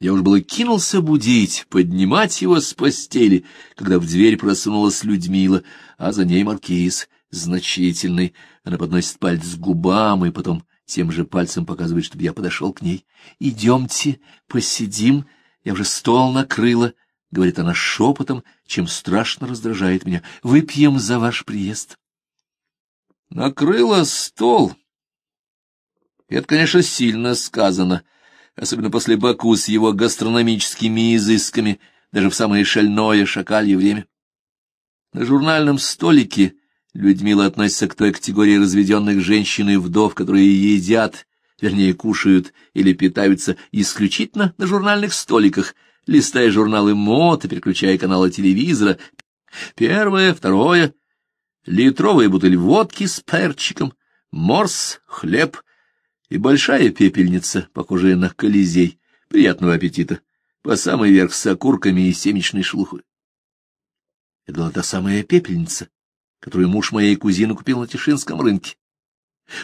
Я уж было кинулся будить, поднимать его с постели, когда в дверь просунулась Людмила, а за ней маркиз, значительный. Она подносит палец к губам и потом тем же пальцем показывает, чтобы я подошел к ней. «Идемте, посидим, я уже стол накрыла», — говорит она шепотом, чем страшно раздражает меня. «Выпьем за ваш приезд». «Накрыла стол». Это, конечно, сильно сказано особенно после Баку с его гастрономическими изысками, даже в самое шальное шакалье время. На журнальном столике Людмила относится к той категории разведенных женщин и вдов, которые едят, вернее, кушают или питаются исключительно на журнальных столиках, листая журналы мод и переключая каналы телевизора. Первое, второе, литровая бутыль водки с перчиком, морс, хлеб — и большая пепельница, похожая на колизей, приятного аппетита, по самый верх с окурками и семечной шелухой. Это была та самая пепельница, которую муж моей кузины купил на Тишинском рынке.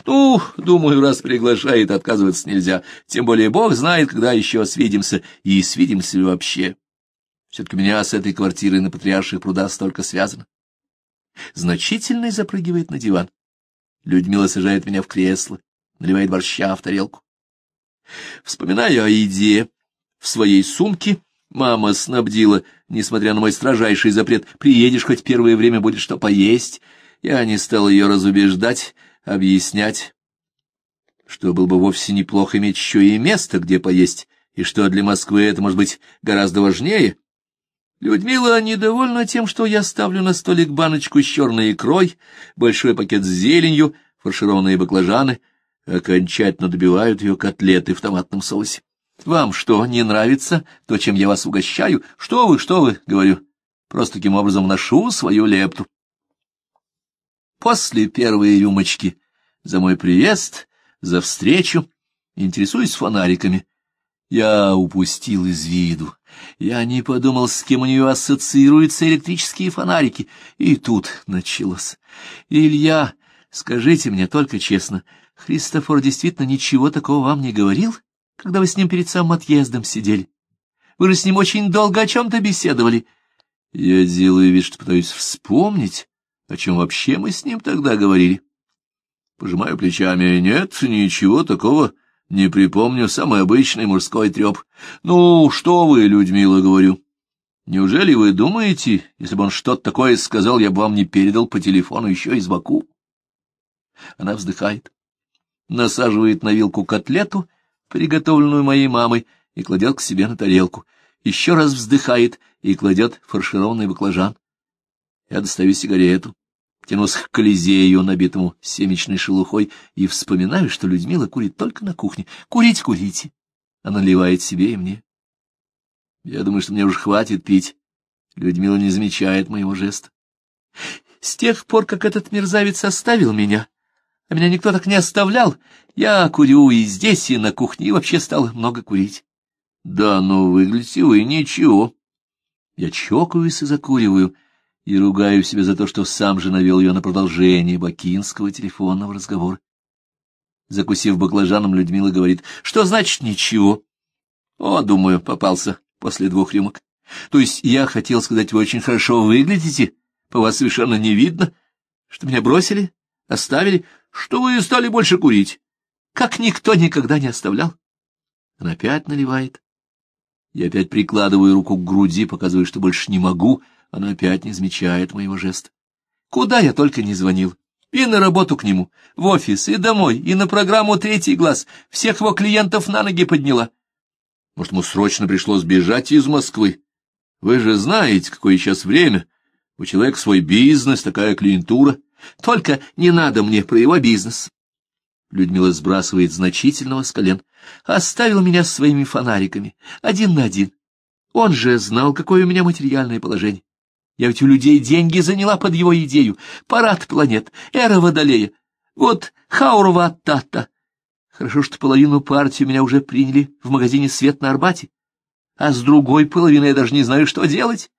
Ну, думаю, раз приглашает, отказываться нельзя, тем более Бог знает, когда еще свидимся, и свидимся ли вообще. Все-таки меня с этой квартирой на Патриарших прудах столько связано. Значительный запрыгивает на диван. Людмила сажает меня в кресло, наливает борща в тарелку. Вспоминаю о еде. В своей сумке мама снабдила, несмотря на мой строжайший запрет, приедешь, хоть первое время будет что поесть. Я не стал ее разубеждать, объяснять, что было бы вовсе неплохо иметь еще и место, где поесть, и что для Москвы это может быть гораздо важнее. Людмила недовольна тем, что я ставлю на столик баночку с черной икрой, большой пакет с зеленью, фаршированные баклажаны, окончательно добивают ее котлеты в томатном соусе. Вам что, не нравится то, чем я вас угощаю? Что вы, что вы, говорю. Просто таким образом ношу свою лепту. После первой рюмочки за мой приезд, за встречу, интересуюсь фонариками. Я упустил из виду. Я не подумал, с кем у нее ассоциируются электрические фонарики. И тут началось. Илья, скажите мне только честно, — Христофор действительно ничего такого вам не говорил, когда вы с ним перед самым отъездом сидели? Вы же с ним очень долго о чем-то беседовали. Я делаю вид, что пытаюсь вспомнить, о чем вообще мы с ним тогда говорили. Пожимаю плечами. Нет, ничего такого не припомню. Самый обычный мужской треп. Ну, что вы, Людмила, говорю. Неужели вы думаете, если бы он что-то такое сказал, я бы вам не передал по телефону еще из Баку? Она вздыхает насаживает на вилку котлету, приготовленную моей мамой, и кладет к себе на тарелку. Еще раз вздыхает и кладет фаршированный баклажан. Я достаю сигарету, тянусь к колизею, набитому семечной шелухой, и вспоминаю, что Людмила курит только на кухне. «Курить, курите!» Она наливает себе и мне. Я думаю, что мне уже хватит пить. Людмила не замечает моего жеста. С тех пор, как этот мерзавец оставил меня, а меня никто так не оставлял. Я курю и здесь, и на кухне, и вообще стал много курить. Да, ну, выглядите вы ничего. Я чокаюсь и закуриваю, и ругаю себя за то, что сам же навел ее на продолжение бакинского телефонного разговора. Закусив баклажаном, Людмила говорит, что значит ничего? О, думаю, попался после двух рюмок. То есть я хотел сказать, вы очень хорошо выглядите, по вас совершенно не видно, что меня бросили, оставили, что вы стали больше курить, как никто никогда не оставлял. Она опять наливает. Я опять прикладываю руку к груди, показываю, что больше не могу. Она опять не замечает моего жеста. Куда я только не звонил. И на работу к нему, в офис, и домой, и на программу «Третий глаз». Всех его клиентов на ноги подняла. Может, ему срочно пришлось бежать из Москвы? Вы же знаете, какое сейчас время. У человека свой бизнес, такая клиентура. Только не надо мне про его бизнес. Людмила сбрасывает значительного с колен. Оставил меня своими фонариками, один на один. Он же знал, какое у меня материальное положение. Я ведь у людей деньги заняла под его идею. Парад планет, эра Водолея. Вот Хаурова Тата. Хорошо, что половину партии меня уже приняли в магазине «Свет» на Арбате. А с другой половиной я даже не знаю, что делать.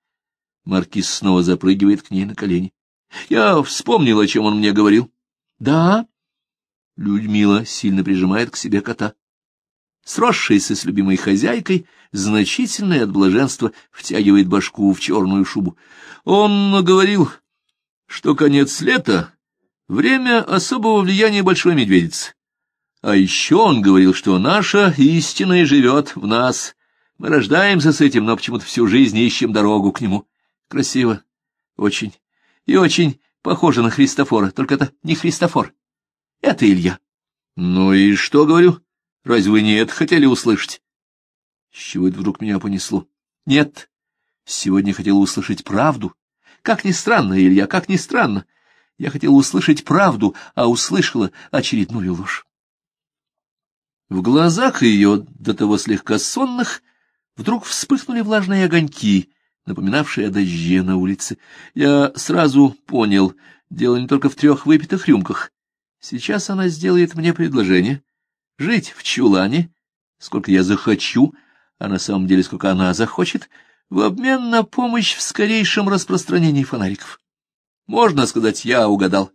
Маркиз снова запрыгивает к ней на колени. Я вспомнил, о чем он мне говорил. — Да? Людмила сильно прижимает к себе кота. сросшийся с любимой хозяйкой, значительное от блаженства втягивает башку в черную шубу. Он говорил, что конец лета — время особого влияния большой медведицы. А еще он говорил, что наша истина живет в нас. Мы рождаемся с этим, но почему-то всю жизнь ищем дорогу к нему. Красиво. Очень. И очень похоже на Христофора, только это не Христофор. Это Илья. Ну и что, говорю? Разве вы не это хотели услышать? С чего это вдруг меня понесло? Нет. Сегодня хотела услышать правду. Как ни странно, Илья, как ни странно. Я хотела услышать правду, а услышала очередную ложь. В глазах ее, до того слегка сонных, вдруг вспыхнули влажные огоньки, напоминавшие о дожде на улице. Я сразу понял, дело не только в трех выпитых рюмках. Сейчас она сделает мне предложение жить в чулане, сколько я захочу, а на самом деле сколько она захочет, в обмен на помощь в скорейшем распространении фонариков. Можно сказать, я угадал.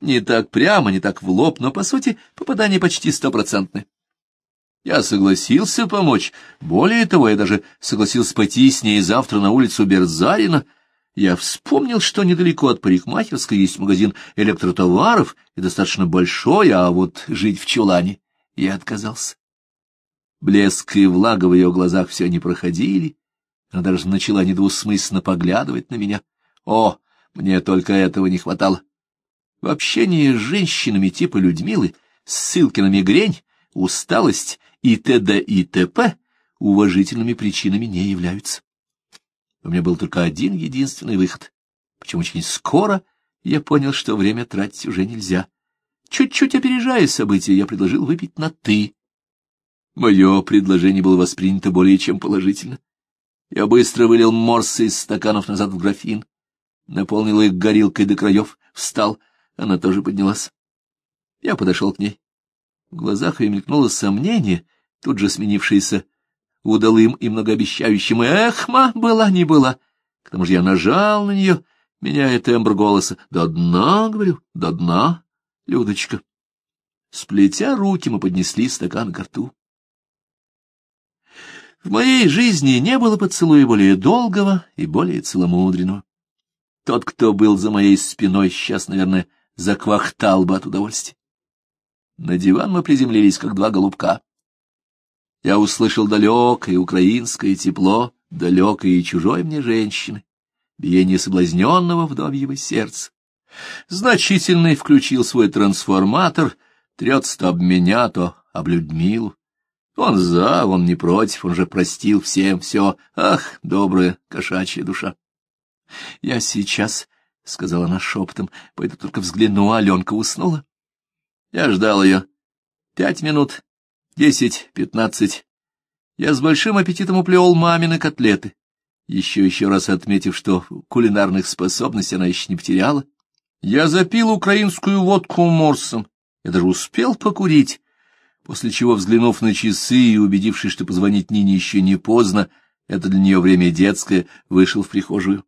Не так прямо, не так в лоб, но, по сути, попадание почти стопроцентное. Я согласился помочь. Более того, я даже согласился пойти с ней завтра на улицу Берзарина. Я вспомнил, что недалеко от парикмахерской есть магазин электротоваров, и достаточно большой, а вот жить в чулане я отказался. Блеск и влага в ее глазах все не проходили. Она даже начала недвусмысленно поглядывать на меня. О, мне только этого не хватало. В общении с женщинами типа Людмилы ссылки на мигрень, усталость и т.д. и т.п. уважительными причинами не являются. У меня был только один единственный выход, причем очень скоро я понял, что время тратить уже нельзя. Чуть-чуть опережая события, я предложил выпить на «ты». Мое предложение было воспринято более чем положительно. Я быстро вылил морсы из стаканов назад в графин, наполнил их горилкой до краев, встал, она тоже поднялась. Я подошел к ней. В глазах ее мелькнуло сомнение, тут же сменившееся удалым и многообещающим «Эхма, была не была». К тому же я нажал на нее, меняя тембр голоса. «До дна, — говорю, — до дна, Людочка». Сплетя руки, мы поднесли стакан к рту. В моей жизни не было поцелуя более долгого и более целомудренного. Тот, кто был за моей спиной, сейчас, наверное, заквахтал бы от удовольствия. На диван мы приземлились, как два голубка. Я услышал далекое украинское тепло, далекое и чужой мне женщины, биение соблазненного вдовьего сердца. Значительный включил свой трансформатор, трется то об меня, то об Людмилу. Он за, он не против, он же простил всем все. Ах, добрая кошачья душа! — Я сейчас, — сказала она шепотом, — пойду только взгляну, Аленка уснула. Я ждал ее. Пять минут, десять, пятнадцать. Я с большим аппетитом уплел мамины котлеты, еще еще раз отметив, что кулинарных способностей она еще не потеряла. Я запил украинскую водку морсом, я даже успел покурить, после чего, взглянув на часы и убедившись, что позвонить Нине еще не поздно, это для нее время детское, вышел в прихожую.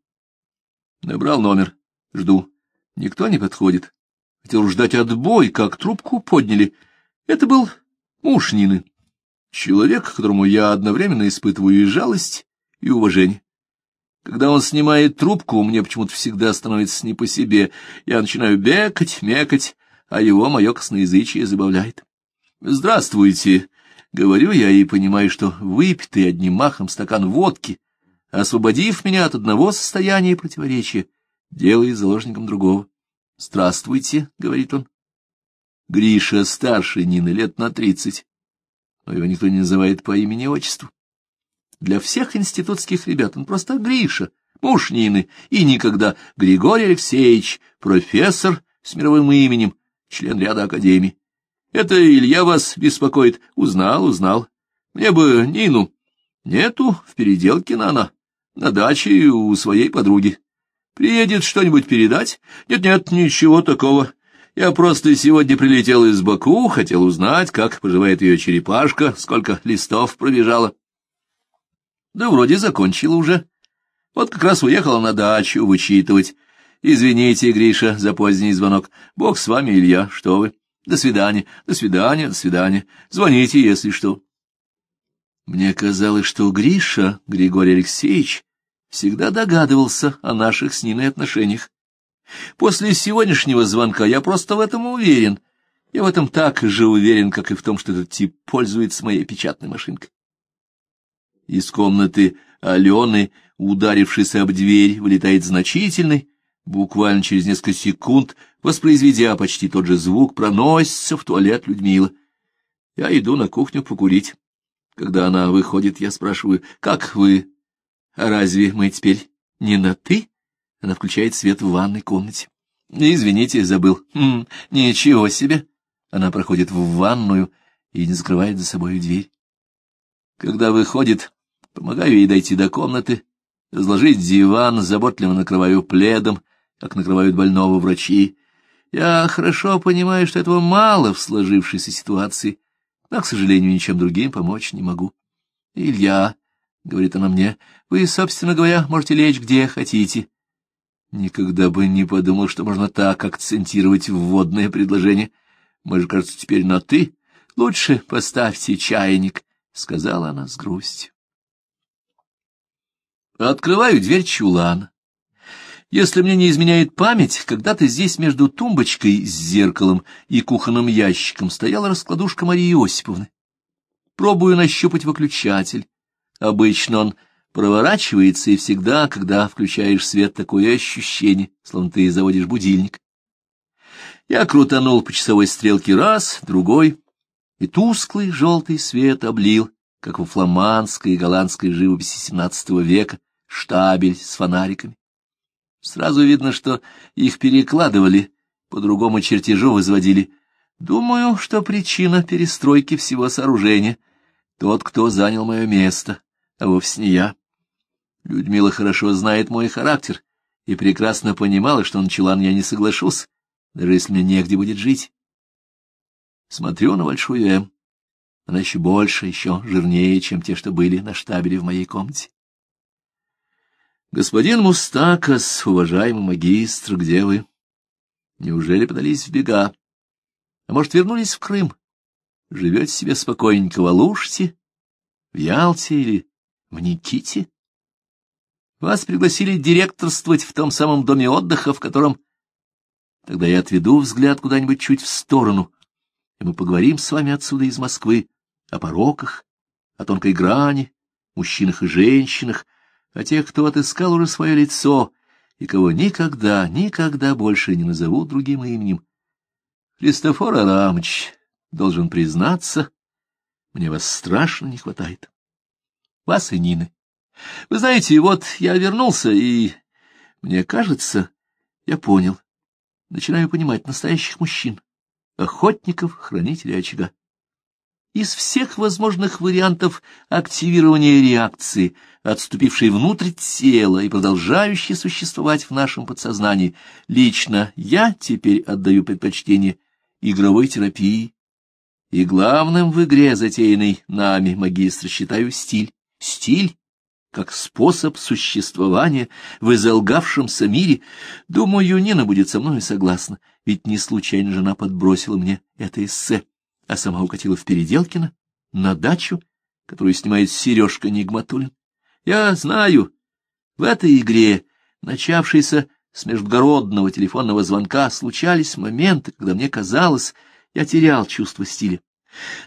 Набрал номер. Жду. Никто не подходит. Хотел ждать отбой, как трубку подняли. Это был муж Нины. Человек, которому я одновременно испытываю и жалость, и уважение. Когда он снимает трубку, мне почему-то всегда становится не по себе. Я начинаю бекать, мекать, а его мое косноязычие забавляет. «Здравствуйте!» — говорю я и понимаю, что выпитый одним махом стакан водки, освободив меня от одного состояния противоречия, делает заложником другого. «Здравствуйте», — говорит он. Гриша старше Нины лет на тридцать но его никто не называет по имени-отчеству. Для всех институтских ребят он просто Гриша, муж Нины, и никогда Григорий Алексеевич, профессор с мировым именем, член ряда академий. Это Илья вас беспокоит. Узнал, узнал. Мне бы Нину. Нету, в переделке на она. На даче у своей подруги. Приедет что-нибудь передать? Нет-нет, ничего такого. Я просто сегодня прилетел из Баку, хотел узнать, как поживает ее черепашка, сколько листов пробежала. Да вроде закончила уже. Вот как раз уехала на дачу вычитывать. Извините, Гриша, за поздний звонок. Бог с вами, Илья, что вы. До свидания, до свидания, до свидания. Звоните, если что. Мне казалось, что Гриша, Григорий Алексеевич, всегда догадывался о наших с Ниной отношениях. После сегодняшнего звонка я просто в этом уверен. Я в этом так же уверен, как и в том, что этот тип пользуется моей печатной машинкой. Из комнаты Алены, ударившись об дверь, вылетает значительный, буквально через несколько секунд, воспроизведя почти тот же звук, проносится в туалет Людмила. Я иду на кухню покурить. Когда она выходит, я спрашиваю, как вы? Разве мы теперь не на «ты»? Она включает свет в ванной комнате. Извините, забыл. Хм, ничего себе. Она проходит в ванную и не закрывает за собой дверь. Когда выходит, помогаю ей дойти до комнаты, разложить диван, заботливо накрываю пледом, как накрывают больного врачи. Я хорошо понимаю, что этого мало в сложившейся ситуации, но, к сожалению, ничем другим помочь не могу. Илья, — говорит она мне, — вы, собственно говоря, можете лечь где хотите. Никогда бы не подумал, что можно так акцентировать вводное предложение. Мы же, кажется, теперь на «ты». Лучше поставьте чайник, — сказала она с грустью. Открываю дверь чулана. Если мне не изменяет память, когда-то здесь между тумбочкой с зеркалом и кухонным ящиком стояла раскладушка Марии Осиповны. Пробую нащупать выключатель. Обычно он проворачивается, и всегда, когда включаешь свет, такое ощущение, словно ты заводишь будильник. Я крутанул по часовой стрелке раз, другой, и тусклый желтый свет облил, как во фламандской и голландской живописи XVII века, штабель с фонариками. Сразу видно, что их перекладывали, по другому чертежу возводили. Думаю, что причина перестройки всего сооружения — тот, кто занял мое место, а вовсе не я. Людмила хорошо знает мой характер и прекрасно понимала, что на чулан я не соглашусь, даже если мне негде будет жить. Смотрю на большую М. Она еще больше, еще жирнее, чем те, что были на штабеле в моей комнате. Господин Мустакас, уважаемый магистр, где вы? Неужели подались в бега? А может, вернулись в Крым? Живете себе спокойненько в Алуште, в Ялте или в Никите? Вас пригласили директорствовать в том самом доме отдыха, в котором... Тогда я отведу взгляд куда-нибудь чуть в сторону, и мы поговорим с вами отсюда из Москвы о пороках, о тонкой грани, мужчинах и женщинах, о тех, кто отыскал уже свое лицо и кого никогда, никогда больше не назовут другим именем. Христофор Арамович, должен признаться, мне вас страшно не хватает. Вас и Нины. Вы знаете, вот я вернулся, и, мне кажется, я понял, начинаю понимать настоящих мужчин, охотников, хранителей очага. Из всех возможных вариантов активирования реакции, отступившей внутрь тела и продолжающей существовать в нашем подсознании, лично я теперь отдаю предпочтение игровой терапии. И главным в игре, затеянной нами, магистр, считаю стиль. Стиль как способ существования в изолгавшемся мире. Думаю, Нина будет со мной согласна, ведь не случайно жена подбросила мне это эссе а сама укатила в Переделкино, на дачу, которую снимает Сережка Нигматулин. Я знаю, в этой игре, начавшейся с междугородного телефонного звонка, случались моменты, когда мне казалось, я терял чувство стиля.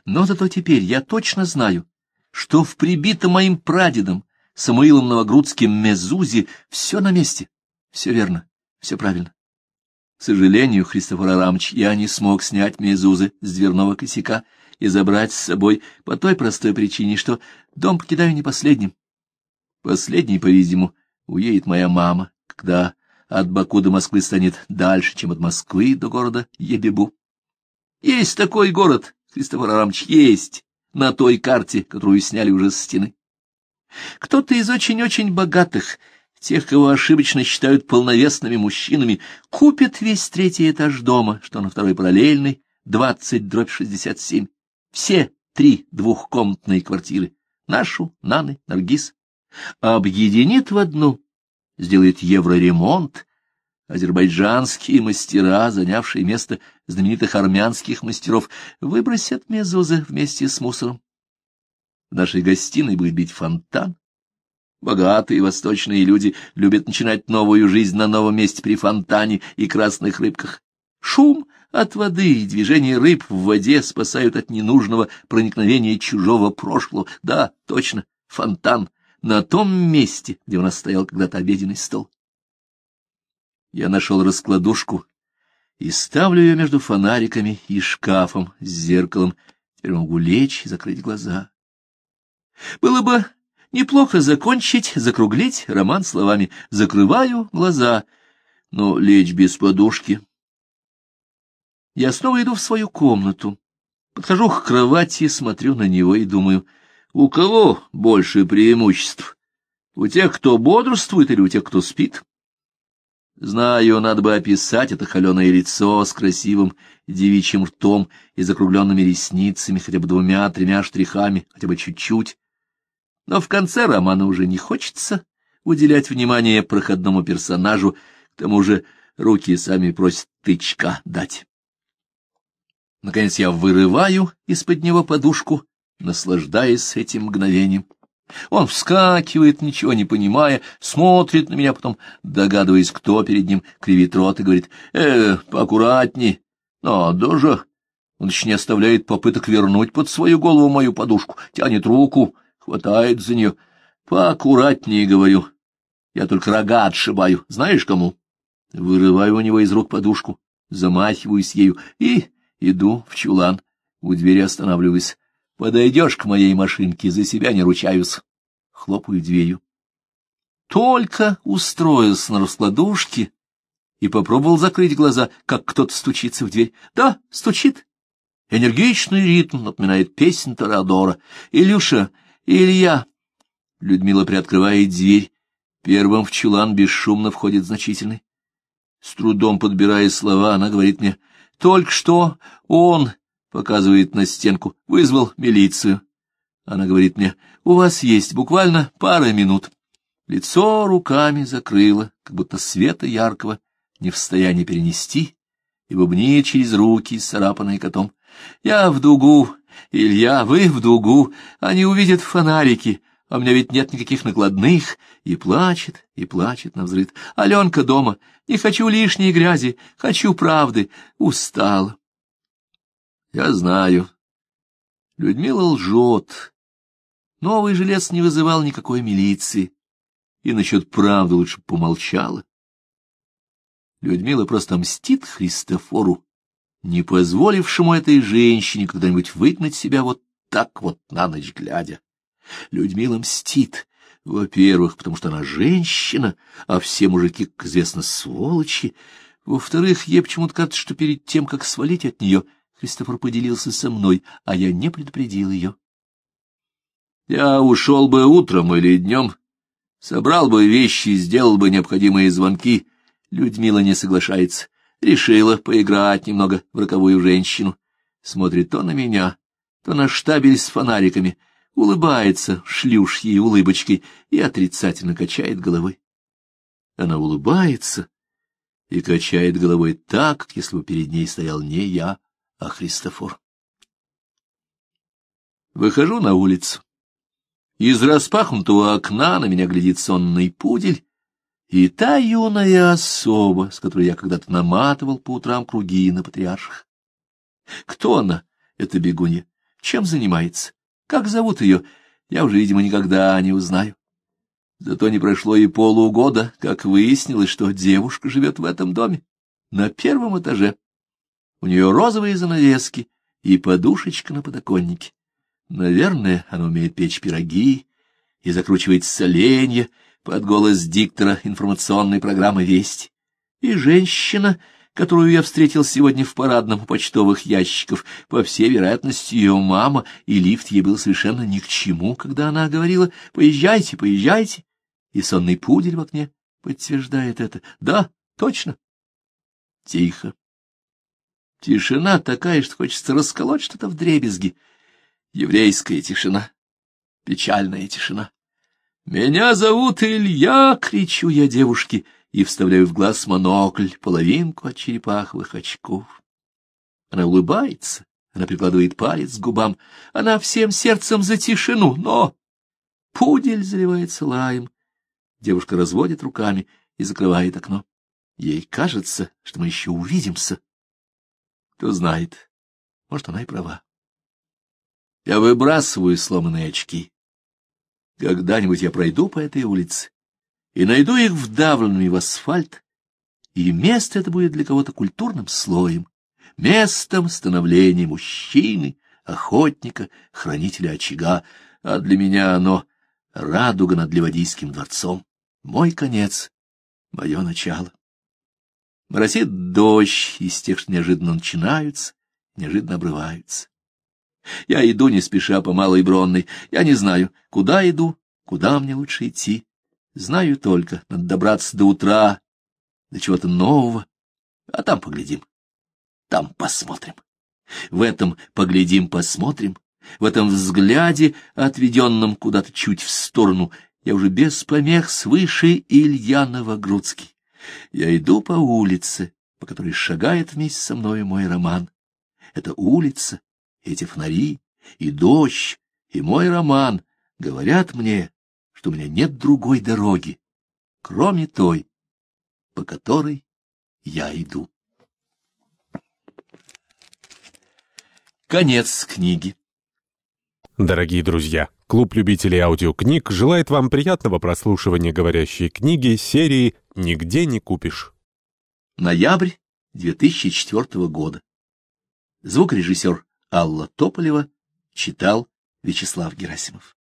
Но зато теперь я точно знаю, что в прибитом моим прадедом Самуилом Новогрудским Мезузе все на месте, все верно, все правильно. К сожалению, Христофор Арамович, я не смог снять мезузы с дверного косяка и забрать с собой по той простой причине, что дом покидаю не последним. Последний, по-видимому, уедет моя мама, когда от Баку до Москвы станет дальше, чем от Москвы до города Ебебу. Есть такой город, Христофор Арамович, есть, на той карте, которую сняли уже с стены. Кто-то из очень-очень богатых тех, кого ошибочно считают полновесными мужчинами, купят весь третий этаж дома, что на второй параллельной, 20 дробь 67. Все три двухкомнатные квартиры, нашу, Наны, Наргиз, объединит в одну, сделает евроремонт, азербайджанские мастера, занявшие место знаменитых армянских мастеров, выбросят мезузы вместе с мусором. В нашей гостиной будет бить фонтан. Богатые восточные люди любят начинать новую жизнь на новом месте при фонтане и красных рыбках. Шум от воды и движение рыб в воде спасают от ненужного проникновения чужого прошлого. Да, точно, фонтан на том месте, где у нас стоял когда-то обеденный стол. Я нашел раскладушку и ставлю ее между фонариками и шкафом с зеркалом. Теперь могу лечь и закрыть глаза. Было бы неплохо закончить, закруглить роман словами «закрываю глаза», но лечь без подушки. Я снова иду в свою комнату, подхожу к кровати, смотрю на него и думаю, у кого больше преимуществ? У тех, кто бодрствует, или у тех, кто спит? Знаю, надо бы описать это холеное лицо с красивым девичьим ртом и закругленными ресницами, хотя бы двумя-тремя штрихами, хотя бы чуть-чуть. Но в конце романа уже не хочется уделять внимание проходному персонажу, к тому же руки сами просят тычка дать. Наконец я вырываю из-под него подушку, наслаждаясь этим мгновением. Он вскакивает, ничего не понимая, смотрит на меня, потом, догадываясь, кто перед ним, кривит рот и говорит, «Э, поаккуратней, надо же!» Он еще не оставляет попыток вернуть под свою голову мою подушку, тянет руку, хватает за нее. «Поаккуратнее», — говорю. «Я только рога отшибаю. Знаешь, кому?» Вырываю у него из рук подушку, замахиваюсь ею и иду в чулан. У двери останавливаюсь. Подойдешь к моей машинке, за себя не ручаюсь. Хлопаю дверью. Только устроился на раскладушке и попробовал закрыть глаза, как кто-то стучится в дверь. Да, стучит. Энергичный ритм напоминает песнь Торадора. «Илюша! Илья!» Людмила приоткрывает дверь. Первым в чулан бесшумно входит значительный. С трудом подбирая слова, она говорит мне, «Только что он показывает на стенку, вызвал милицию. Она говорит мне, у вас есть буквально пара минут. Лицо руками закрыла, как будто света яркого не в состоянии перенести, и бубнит через руки, сарапанные котом. Я в дугу, Илья, вы в дугу, они увидят фонарики, а у меня ведь нет никаких накладных, и плачет, и плачет на взрыв. Аленка дома, не хочу лишней грязи, хочу правды, устала. Я знаю. Людмила лжет. Новый жилец не вызывал никакой милиции. И насчет правды лучше помолчала. Людмила просто мстит Христофору, не позволившему этой женщине когда-нибудь выгнать себя вот так вот на ночь глядя. Людмила мстит, во-первых, потому что она женщина, а все мужики, как известно, сволочи. Во-вторых, ей почему-то кажется, что перед тем, как свалить от нее, — Христофор поделился со мной, а я не предупредил ее. Я ушел бы утром или днем, собрал бы вещи, сделал бы необходимые звонки. Людмила не соглашается. Решила поиграть немного в роковую женщину. Смотрит то на меня, то на штабель с фонариками, улыбается шлюш ей улыбочкой и отрицательно качает головой. Она улыбается и качает головой так, как если бы перед ней стоял не я, а Христофор. Выхожу на улицу. Из распахнутого окна на меня глядит сонный пудель, и та юная особа, с которой я когда-то наматывал по утрам круги на патриарших. Кто она, эта бегунья? Чем занимается? Как зовут ее? Я уже, видимо, никогда не узнаю. Зато не прошло и полугода, как выяснилось, что девушка живет в этом доме, на первом этаже. У нее розовые занавески и подушечка на подоконнике. Наверное, она умеет печь пироги и закручивать соленья под голос диктора информационной программы «Весть». И женщина, которую я встретил сегодня в парадном у почтовых ящиков, по всей вероятности, ее мама, и лифт ей был совершенно ни к чему, когда она говорила «Поезжайте, поезжайте», и сонный пудель в окне подтверждает это. Да, точно. Тихо. Тишина такая, что хочется расколоть что-то в дребезги. Еврейская тишина, печальная тишина. «Меня зовут Илья!» — кричу я девушке и вставляю в глаз монокль, половинку от черепаховых очков. Она улыбается, Она прикладывает палец к губам. Она всем сердцем за тишину, но... Пудель заливается лаем. Девушка разводит руками и закрывает окно. Ей кажется, что мы еще увидимся. Кто знает, может, она и права. Я выбрасываю сломанные очки. Когда-нибудь я пройду по этой улице и найду их вдавленными в асфальт, и место это будет для кого-то культурным слоем, местом становления мужчины, охотника, хранителя очага, а для меня оно — радуга над Ливадийским дворцом, мой конец, мое начало. Моросит дождь из тех, что неожиданно начинаются, неожиданно обрываются. Я иду не спеша по Малой Бронной, я не знаю, куда иду, куда мне лучше идти. Знаю только, надо добраться до утра, до чего-то нового, а там поглядим. Там посмотрим. В этом поглядим, посмотрим. В этом взгляде, отведенном куда-то чуть в сторону, я уже без помех свыше Илья Новогрудский. Я иду по улице, по которой шагает вместе со мной мой роман. Это улица, эти фонари, и дождь, и мой роман говорят мне, что у меня нет другой дороги, кроме той, по которой я иду. Конец книги. Дорогие друзья, клуб любителей аудиокниг желает вам приятного прослушивания говорящей книги серии «Нигде не купишь». Ноябрь 2004 года. Звукорежиссер Алла Тополева читал Вячеслав Герасимов.